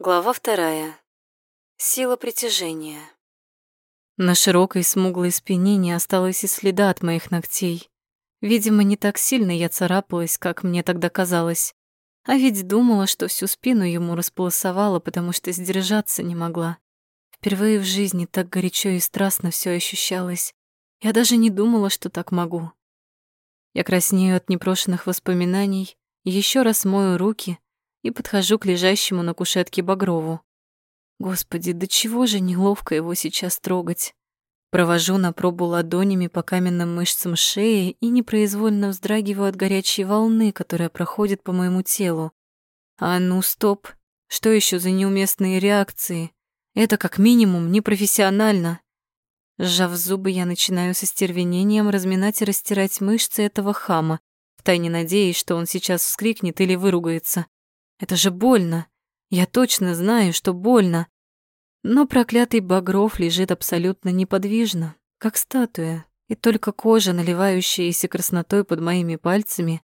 Глава вторая. Сила притяжения. На широкой смуглой спине не осталось и следа от моих ногтей. Видимо, не так сильно я царапалась, как мне тогда казалось. А ведь думала, что всю спину ему располосовала, потому что сдержаться не могла. Впервые в жизни так горячо и страстно все ощущалось. Я даже не думала, что так могу. Я краснею от непрошенных воспоминаний, еще раз мою руки — и подхожу к лежащему на кушетке Багрову. Господи, до чего же неловко его сейчас трогать. Провожу на пробу ладонями по каменным мышцам шеи и непроизвольно вздрагиваю от горячей волны, которая проходит по моему телу. А ну, стоп. Что еще за неуместные реакции? Это как минимум непрофессионально. Сжав зубы, я начинаю со стервенением разминать и растирать мышцы этого хама, втайне надеясь, что он сейчас вскрикнет или выругается. Это же больно. Я точно знаю, что больно. Но проклятый Багров лежит абсолютно неподвижно, как статуя, и только кожа, наливающаяся краснотой под моими пальцами,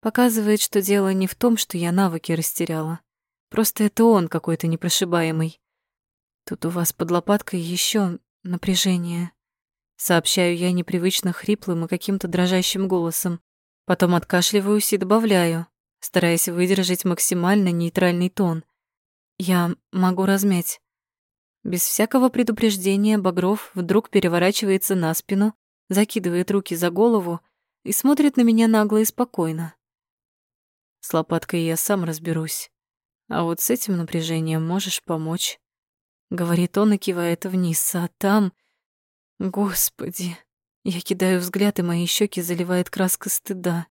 показывает, что дело не в том, что я навыки растеряла. Просто это он какой-то непрошибаемый. Тут у вас под лопаткой еще напряжение. Сообщаю я непривычно хриплым и каким-то дрожащим голосом. Потом откашливаюсь и добавляю стараясь выдержать максимально нейтральный тон. «Я могу размять». Без всякого предупреждения Багров вдруг переворачивается на спину, закидывает руки за голову и смотрит на меня нагло и спокойно. С лопаткой я сам разберусь. А вот с этим напряжением можешь помочь. Говорит он и кивает вниз, а там... Господи! Я кидаю взгляд, и мои щеки заливает краска стыда.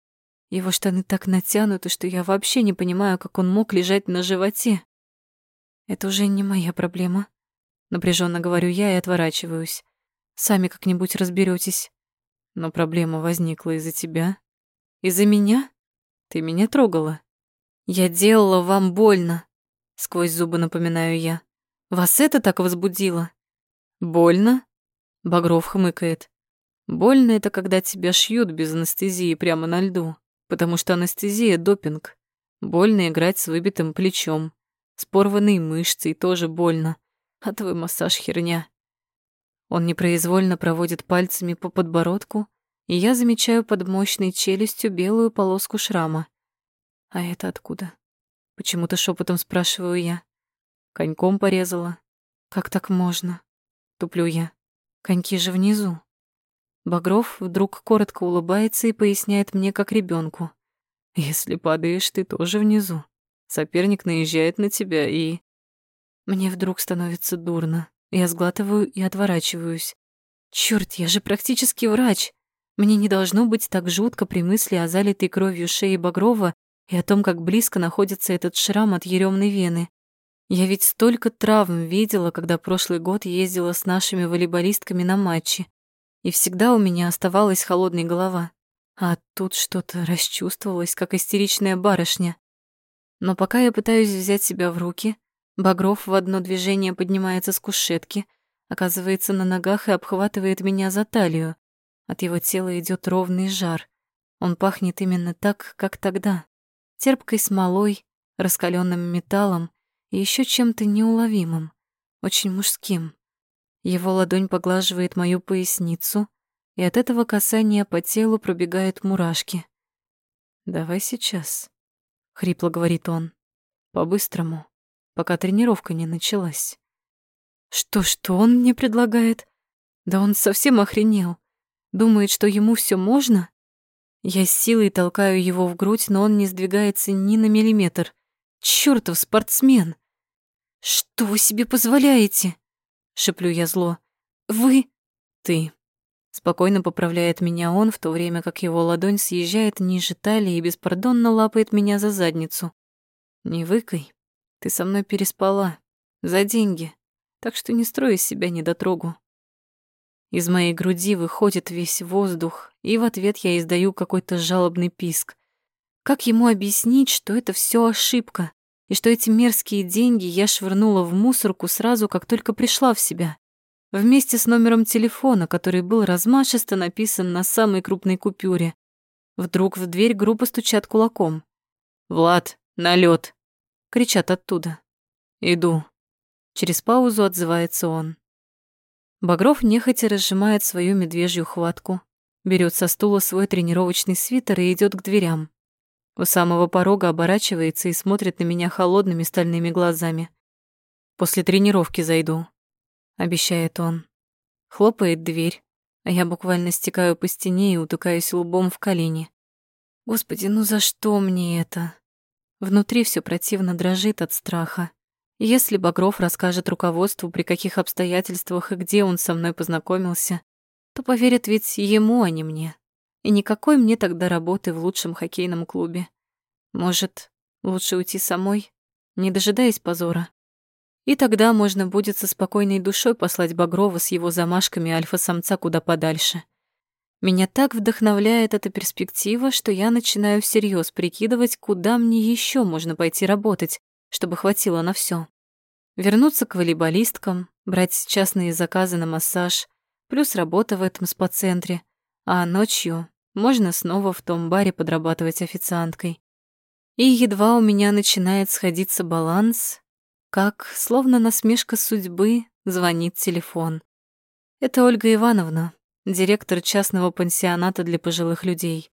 Его штаны так натянуты, что я вообще не понимаю, как он мог лежать на животе. Это уже не моя проблема. Напряженно говорю я и отворачиваюсь. Сами как-нибудь разберетесь. Но проблема возникла из-за тебя. Из-за меня? Ты меня трогала. Я делала вам больно. Сквозь зубы напоминаю я. Вас это так возбудило? Больно? Багров хмыкает. Больно это когда тебя шьют без анестезии прямо на льду потому что анестезия — допинг. Больно играть с выбитым плечом. С порванной мышцей тоже больно. А твой массаж — херня. Он непроизвольно проводит пальцами по подбородку, и я замечаю под мощной челюстью белую полоску шрама. А это откуда? Почему-то шепотом спрашиваю я. Коньком порезала. Как так можно? Туплю я. Коньки же внизу. Багров вдруг коротко улыбается и поясняет мне, как ребенку: «Если падаешь, ты тоже внизу. Соперник наезжает на тебя и...» Мне вдруг становится дурно. Я сглатываю и отворачиваюсь. Чёрт, я же практически врач. Мне не должно быть так жутко при мысли о залитой кровью шеи Багрова и о том, как близко находится этот шрам от еремной вены. Я ведь столько травм видела, когда прошлый год ездила с нашими волейболистками на матчи и всегда у меня оставалась холодная голова. А тут что-то расчувствовалось, как истеричная барышня. Но пока я пытаюсь взять себя в руки, Багров в одно движение поднимается с кушетки, оказывается на ногах и обхватывает меня за талию. От его тела идет ровный жар. Он пахнет именно так, как тогда. Терпкой смолой, раскаленным металлом и еще чем-то неуловимым, очень мужским. Его ладонь поглаживает мою поясницу, и от этого касания по телу пробегают мурашки. «Давай сейчас», — хрипло говорит он, — «по-быстрому, пока тренировка не началась». «Что-что он мне предлагает? Да он совсем охренел. Думает, что ему все можно?» Я с силой толкаю его в грудь, но он не сдвигается ни на миллиметр. Чёртов спортсмен! Что вы себе позволяете? — шеплю я зло. «Вы...» «Ты...» Спокойно поправляет меня он, в то время как его ладонь съезжает ниже талии и беспардонно лапает меня за задницу. «Не выкай. Ты со мной переспала. За деньги. Так что не строй из себя недотрогу». Из моей груди выходит весь воздух, и в ответ я издаю какой-то жалобный писк. Как ему объяснить, что это все ошибка? И что эти мерзкие деньги я швырнула в мусорку сразу, как только пришла в себя. Вместе с номером телефона, который был размашисто написан на самой крупной купюре. Вдруг в дверь группа стучат кулаком. «Влад, налет! кричат оттуда. Иду. Через паузу отзывается он. Багров нехотя разжимает свою медвежью хватку, берет со стула свой тренировочный свитер и идет к дверям. У самого порога оборачивается и смотрит на меня холодными стальными глазами. «После тренировки зайду», — обещает он. Хлопает дверь, а я буквально стекаю по стене и утыкаюсь лбом в колени. Господи, ну за что мне это? Внутри все противно дрожит от страха. Если Багров расскажет руководству, при каких обстоятельствах и где он со мной познакомился, то поверят ведь ему, а не мне. И никакой мне тогда работы в лучшем хоккейном клубе. Может, лучше уйти самой, не дожидаясь позора. И тогда можно будет со спокойной душой послать Багрова с его замашками альфа-самца куда подальше. Меня так вдохновляет эта перспектива, что я начинаю всерьез прикидывать, куда мне еще можно пойти работать, чтобы хватило на все. Вернуться к волейболисткам, брать частные заказы на массаж, плюс работа в этом спа-центре, а ночью можно снова в том баре подрабатывать официанткой. И едва у меня начинает сходиться баланс, как, словно насмешка судьбы, звонит телефон. Это Ольга Ивановна, директор частного пансионата для пожилых людей.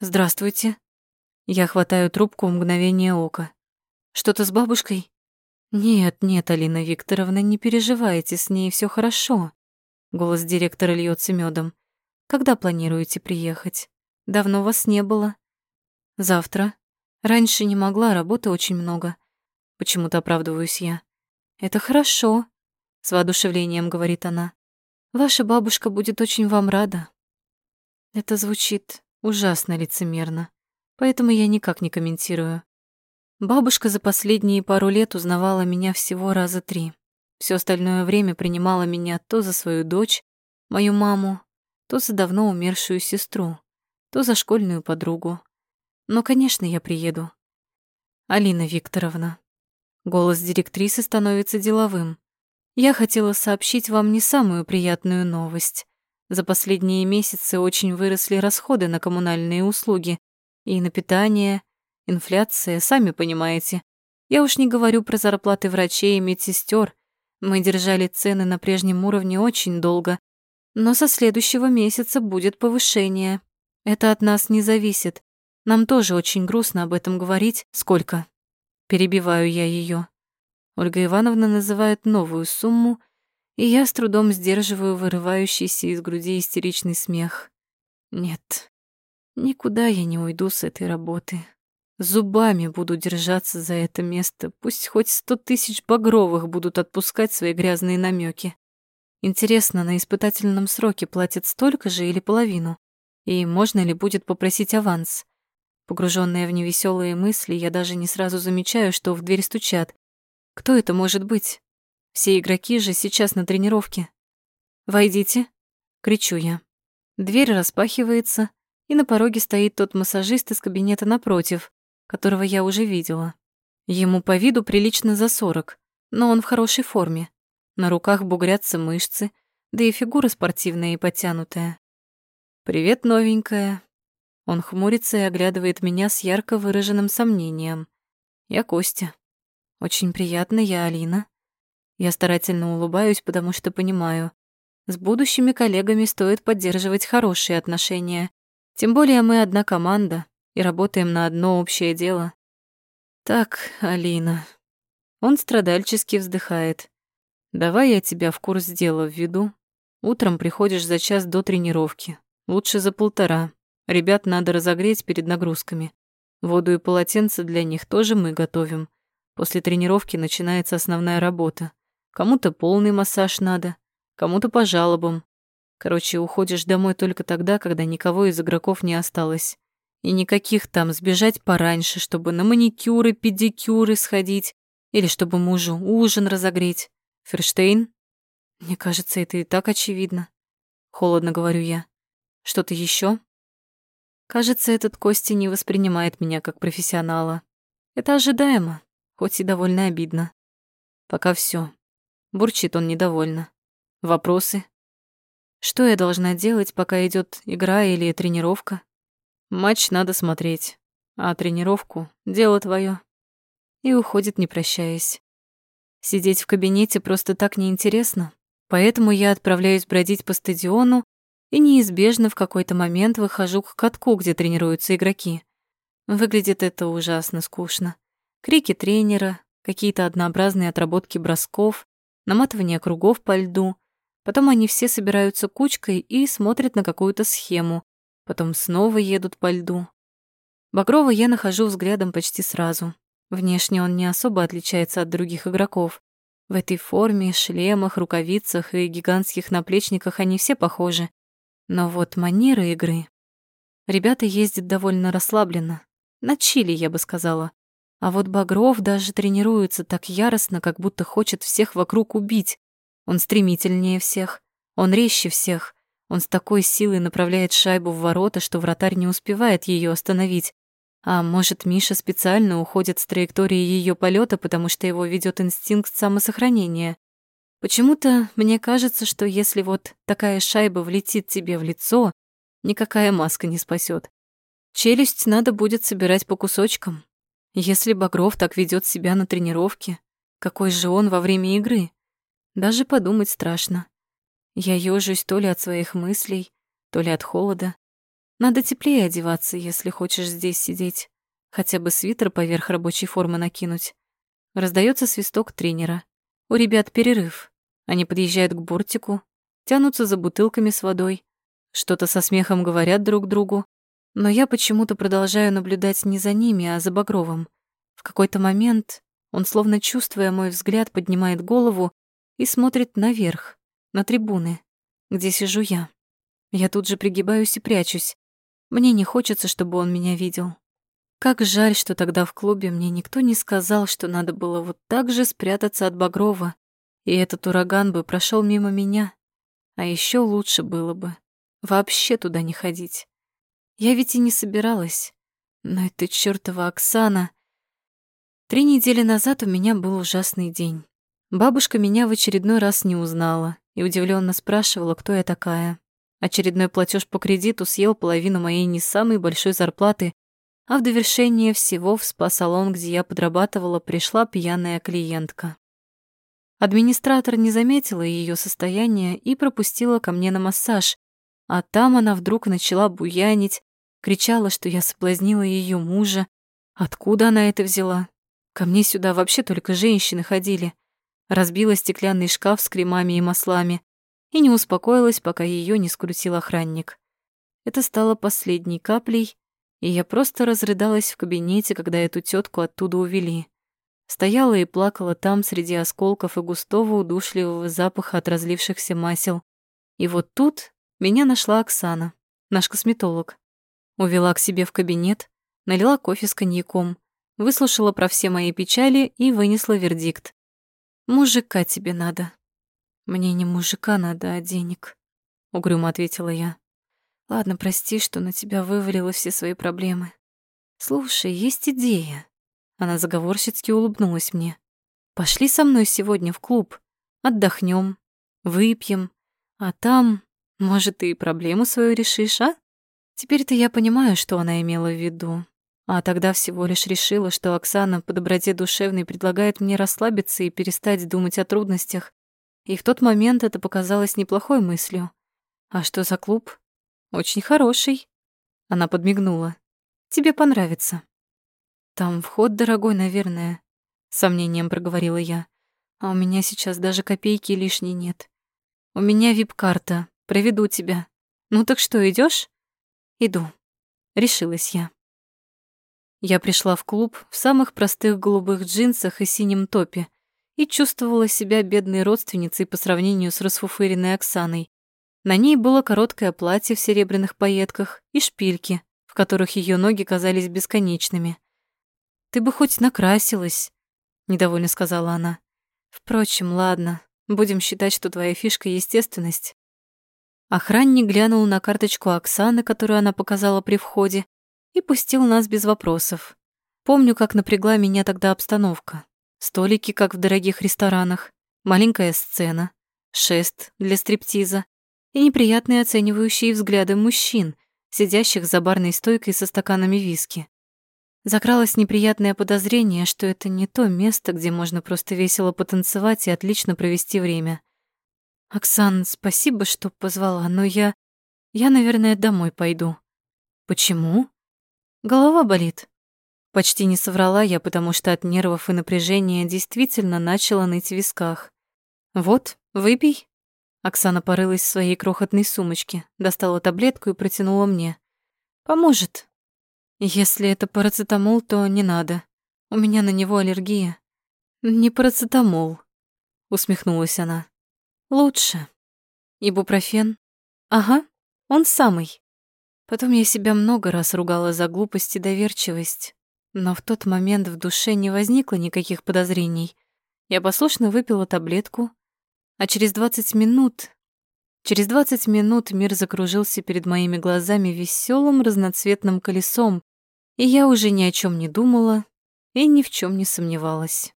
«Здравствуйте». Я хватаю трубку в мгновение ока. «Что-то с бабушкой?» «Нет, нет, Алина Викторовна, не переживайте, с ней все хорошо». Голос директора льется медом. Когда планируете приехать? Давно вас не было. Завтра. Раньше не могла, работы очень много. Почему-то оправдываюсь я. Это хорошо, с воодушевлением говорит она. Ваша бабушка будет очень вам рада. Это звучит ужасно лицемерно, поэтому я никак не комментирую. Бабушка за последние пару лет узнавала меня всего раза три. Все остальное время принимала меня то за свою дочь, мою маму, то за давно умершую сестру, то за школьную подругу. Но, конечно, я приеду. Алина Викторовна. Голос директрисы становится деловым. Я хотела сообщить вам не самую приятную новость. За последние месяцы очень выросли расходы на коммунальные услуги и на питание, инфляция, сами понимаете. Я уж не говорю про зарплаты врачей и медсестер. Мы держали цены на прежнем уровне очень долго, но со следующего месяца будет повышение. Это от нас не зависит. Нам тоже очень грустно об этом говорить. Сколько? Перебиваю я ее. Ольга Ивановна называет новую сумму, и я с трудом сдерживаю вырывающийся из груди истеричный смех. Нет, никуда я не уйду с этой работы. Зубами буду держаться за это место, пусть хоть сто тысяч багровых будут отпускать свои грязные намеки. Интересно, на испытательном сроке платят столько же или половину? И можно ли будет попросить аванс? Погруженная в невеселые мысли, я даже не сразу замечаю, что в дверь стучат. Кто это может быть? Все игроки же сейчас на тренировке. «Войдите!» — кричу я. Дверь распахивается, и на пороге стоит тот массажист из кабинета напротив, которого я уже видела. Ему по виду прилично за сорок, но он в хорошей форме. На руках бугрятся мышцы, да и фигура спортивная и потянутая. «Привет, новенькая». Он хмурится и оглядывает меня с ярко выраженным сомнением. «Я Костя. Очень приятно, я Алина». Я старательно улыбаюсь, потому что понимаю, с будущими коллегами стоит поддерживать хорошие отношения. Тем более мы одна команда и работаем на одно общее дело. Так, Алина. Он страдальчески вздыхает. Давай я тебя в курс дела введу. Утром приходишь за час до тренировки. Лучше за полтора. Ребят надо разогреть перед нагрузками. Воду и полотенце для них тоже мы готовим. После тренировки начинается основная работа. Кому-то полный массаж надо, кому-то по жалобам. Короче, уходишь домой только тогда, когда никого из игроков не осталось. И никаких там сбежать пораньше, чтобы на маникюры, педикюры сходить или чтобы мужу ужин разогреть. Ферштейн? Мне кажется, это и так очевидно. Холодно говорю я. Что-то еще? Кажется, этот Костя не воспринимает меня как профессионала. Это ожидаемо, хоть и довольно обидно. Пока все. Бурчит он недовольно. Вопросы? Что я должна делать, пока идет игра или тренировка? Матч надо смотреть, а тренировку — дело твое. И уходит, не прощаясь. Сидеть в кабинете просто так неинтересно, поэтому я отправляюсь бродить по стадиону и неизбежно в какой-то момент выхожу к катку, где тренируются игроки. Выглядит это ужасно скучно. Крики тренера, какие-то однообразные отработки бросков, наматывание кругов по льду. Потом они все собираются кучкой и смотрят на какую-то схему. Потом снова едут по льду. Багрова я нахожу взглядом почти сразу. Внешне он не особо отличается от других игроков. В этой форме, шлемах, рукавицах и гигантских наплечниках они все похожи. Но вот манеры игры... Ребята ездят довольно расслабленно. На чили, я бы сказала. А вот Багров даже тренируется так яростно, как будто хочет всех вокруг убить. Он стремительнее всех, он резче всех. Он с такой силой направляет шайбу в ворота, что вратарь не успевает ее остановить. А может, Миша специально уходит с траектории ее полета, потому что его ведет инстинкт самосохранения. Почему-то мне кажется, что если вот такая шайба влетит тебе в лицо, никакая маска не спасет. Челюсть надо будет собирать по кусочкам. Если Багров так ведет себя на тренировке, какой же он во время игры? Даже подумать страшно. Я ёжусь то ли от своих мыслей, то ли от холода. Надо теплее одеваться, если хочешь здесь сидеть. Хотя бы свитер поверх рабочей формы накинуть. Раздается свисток тренера. У ребят перерыв. Они подъезжают к бортику, тянутся за бутылками с водой, что-то со смехом говорят друг другу, но я почему-то продолжаю наблюдать не за ними, а за Багровым. В какой-то момент он, словно чувствуя мой взгляд, поднимает голову и смотрит наверх, на трибуны, где сижу я. Я тут же пригибаюсь и прячусь. Мне не хочется, чтобы он меня видел. Как жаль, что тогда в клубе мне никто не сказал, что надо было вот так же спрятаться от Багрова, и этот ураган бы прошел мимо меня. А еще лучше было бы вообще туда не ходить. Я ведь и не собиралась. Но эта чёртова Оксана... Три недели назад у меня был ужасный день. Бабушка меня в очередной раз не узнала и удивленно спрашивала, кто я такая. Очередной платеж по кредиту съел половину моей не самой большой зарплаты, а в довершение всего в спа-салон, где я подрабатывала, пришла пьяная клиентка. Администратор не заметила ее состояние и пропустила ко мне на массаж, а там она вдруг начала буянить, кричала, что я соблазнила ее мужа. Откуда она это взяла? Ко мне сюда вообще только женщины ходили. Разбила стеклянный шкаф с кремами и маслами и не успокоилась, пока ее не скрутил охранник. Это стало последней каплей, и я просто разрыдалась в кабинете, когда эту тетку оттуда увели. Стояла и плакала там среди осколков и густого удушливого запаха от разлившихся масел. И вот тут меня нашла Оксана, наш косметолог. Увела к себе в кабинет, налила кофе с коньяком, выслушала про все мои печали и вынесла вердикт. «Мужика тебе надо». «Мне не мужика надо, а денег», — угрюмо ответила я. «Ладно, прости, что на тебя вывалила все свои проблемы. Слушай, есть идея». Она заговорщицки улыбнулась мне. «Пошли со мной сегодня в клуб. Отдохнем, выпьем, а там может, ты и проблему свою решишь, а? Теперь-то я понимаю, что она имела в виду. А тогда всего лишь решила, что Оксана по доброте душевной предлагает мне расслабиться и перестать думать о трудностях. И в тот момент это показалось неплохой мыслью. А что за клуб? Очень хороший. Она подмигнула. Тебе понравится. Там вход дорогой, наверное, сомнением проговорила я. А у меня сейчас даже копейки лишней нет. У меня вип-карта, Проведу тебя. Ну так что, идешь? Иду. Решилась я. Я пришла в клуб в самых простых голубых джинсах и синем топе и чувствовала себя бедной родственницей по сравнению с расфуфыренной Оксаной. На ней было короткое платье в серебряных пайетках и шпильки, в которых ее ноги казались бесконечными. «Ты бы хоть накрасилась», — недовольно сказала она. «Впрочем, ладно, будем считать, что твоя фишка — естественность. Охранник глянул на карточку Оксаны, которую она показала при входе, и пустил нас без вопросов. Помню, как напрягла меня тогда обстановка. Столики, как в дорогих ресторанах, маленькая сцена, шест для стриптиза и неприятные оценивающие взгляды мужчин, сидящих за барной стойкой со стаканами виски. Закралось неприятное подозрение, что это не то место, где можно просто весело потанцевать и отлично провести время. «Оксан, спасибо, что позвала, но я... Я, наверное, домой пойду». «Почему?» «Голова болит». Почти не соврала я, потому что от нервов и напряжения действительно начала ныть в висках. «Вот, выпей». Оксана порылась в своей крохотной сумочке, достала таблетку и протянула мне. «Поможет». «Если это парацетамол, то не надо. У меня на него аллергия». «Не парацетамол», — усмехнулась она. «Лучше. Ибупрофен?» «Ага, он самый». Потом я себя много раз ругала за глупость и доверчивость, но в тот момент в душе не возникло никаких подозрений. Я послушно выпила таблетку, а через 20 минут... Через 20 минут мир закружился перед моими глазами веселым разноцветным колесом, и я уже ни о чем не думала и ни в чем не сомневалась.